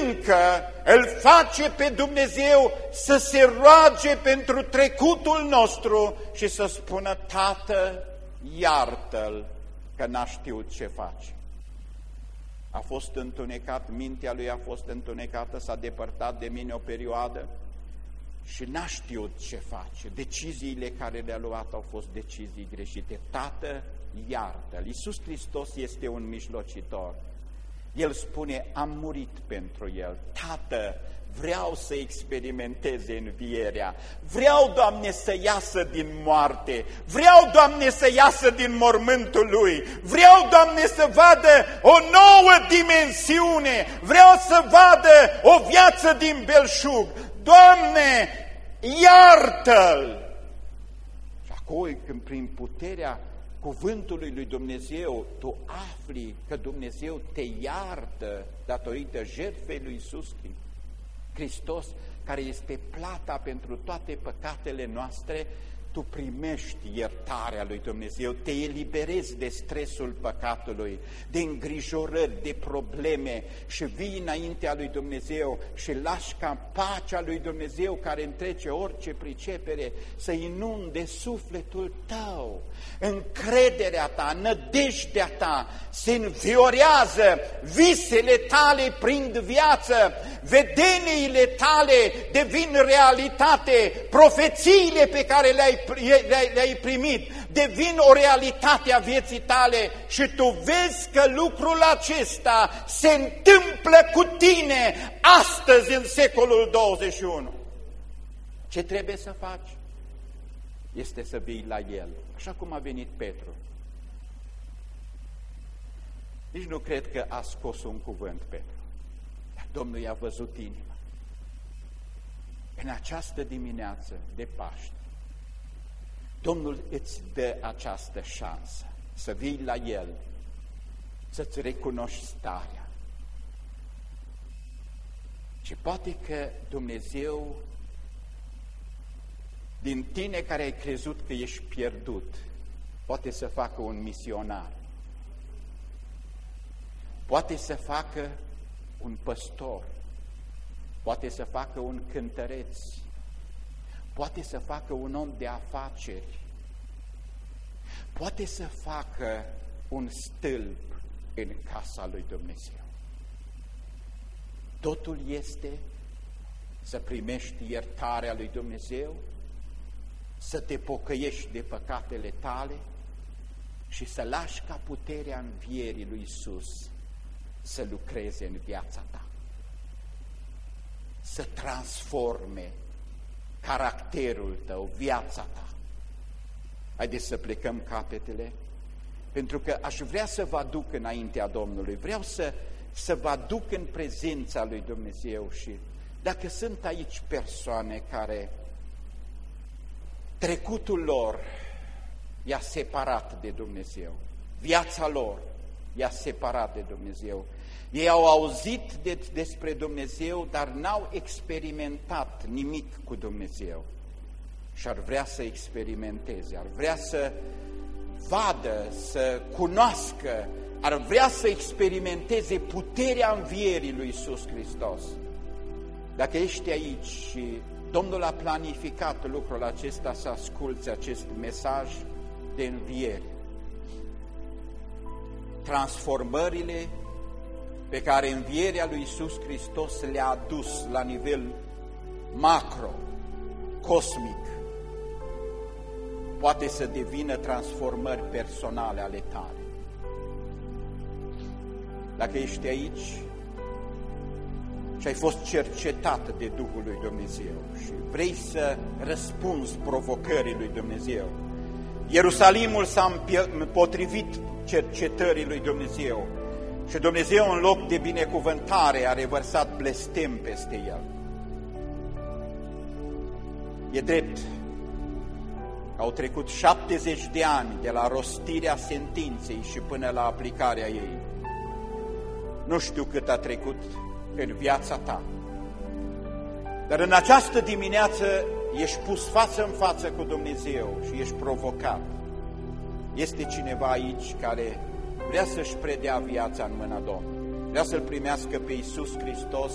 încă îl face pe Dumnezeu să se roage pentru trecutul nostru și să spună, Tată, iartă-l că n-a știut ce face. A fost întunecat, mintea lui a fost întunecată, s-a depărtat de mine o perioadă, și n-a știut ce face. Deciziile care le-a luat au fost decizii greșite. Tată, iartă-l. Iisus Hristos este un mijlocitor. El spune, am murit pentru el. Tată, vreau să experimenteze învierea. Vreau, Doamne, să iasă din moarte. Vreau, Doamne, să iasă din mormântul lui. Vreau, Doamne, să vadă o nouă dimensiune. Vreau să vadă o viață din belșug. Doamne, iartă-l! Și acolo, când prin puterea cuvântului lui Dumnezeu tu afli că Dumnezeu te iartă datorită jertfei lui Iisus Hristos, care este plata pentru toate păcatele noastre, tu primești iertarea lui Dumnezeu, te eliberezi de stresul păcatului, de îngrijorări, de probleme și vii înaintea lui Dumnezeu și lași ca pacea lui Dumnezeu care întrece orice pricepere să inunde sufletul tău. Încrederea ta, nădejdea ta se înviorează, visele tale prind viață, vedeniile tale devin realitate, profețiile pe care le-ai le-ai primit, devin o realitate a vieții tale și tu vezi că lucrul acesta se întâmplă cu tine astăzi în secolul 21. Ce trebuie să faci? Este să vii la El, așa cum a venit Petru. Nici nu cred că a scos un cuvânt Petru, dar Domnul i-a văzut inima. În această dimineață de Paște, Domnul îți dă această șansă să vii la El, să-ți recunoști starea. Și poate că Dumnezeu, din tine care ai crezut că ești pierdut, poate să facă un misionar, poate să facă un păstor, poate să facă un cântăreț, poate să facă un om de afaceri, poate să facă un stâlp în casa lui Dumnezeu. Totul este să primești iertarea lui Dumnezeu, să te pocăiești de păcatele tale și să lași ca puterea învierii lui Isus să lucreze în viața ta, să transforme caracterul tău, viața ta. Haideți să plecăm capetele, pentru că aș vrea să vă aduc înaintea Domnului, vreau să, să vă aduc în prezența lui Dumnezeu și dacă sunt aici persoane care trecutul lor i-a separat de Dumnezeu, viața lor i-a separat de Dumnezeu, ei au auzit de, despre Dumnezeu, dar n-au experimentat nimic cu Dumnezeu. Și ar vrea să experimenteze, ar vrea să vadă, să cunoască, ar vrea să experimenteze puterea învierii lui Iisus Hristos. Dacă ești aici și Domnul a planificat lucrul acesta să asculți acest mesaj de înviere, transformările pe care învierea lui Iisus Hristos le-a adus la nivel macro, cosmic, poate să devină transformări personale ale tale. Dacă ești aici și ai fost cercetat de Duhul lui Dumnezeu și vrei să răspunzi provocării lui Dumnezeu, Ierusalimul s-a împotrivit cercetării lui Dumnezeu, și Dumnezeu în loc de binecuvântare a revărsat blestem peste el. E drept, au trecut 70 de ani de la rostirea sentinței și până la aplicarea ei. Nu știu cât a trecut în viața ta, Dar în această dimineață ești pus față în față cu Dumnezeu și ești provocat. Este cineva aici care vrea să-și predea viața în mâna Domnului, vrea să-L primească pe Iisus Hristos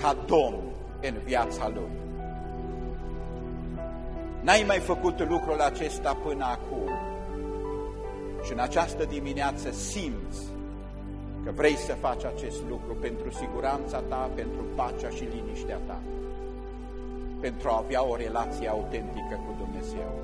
ca Domn în viața Lui. N-ai mai făcut lucrul acesta până acum și în această dimineață simți că vrei să faci acest lucru pentru siguranța ta, pentru pacea și liniștea ta, pentru a avea o relație autentică cu Dumnezeu.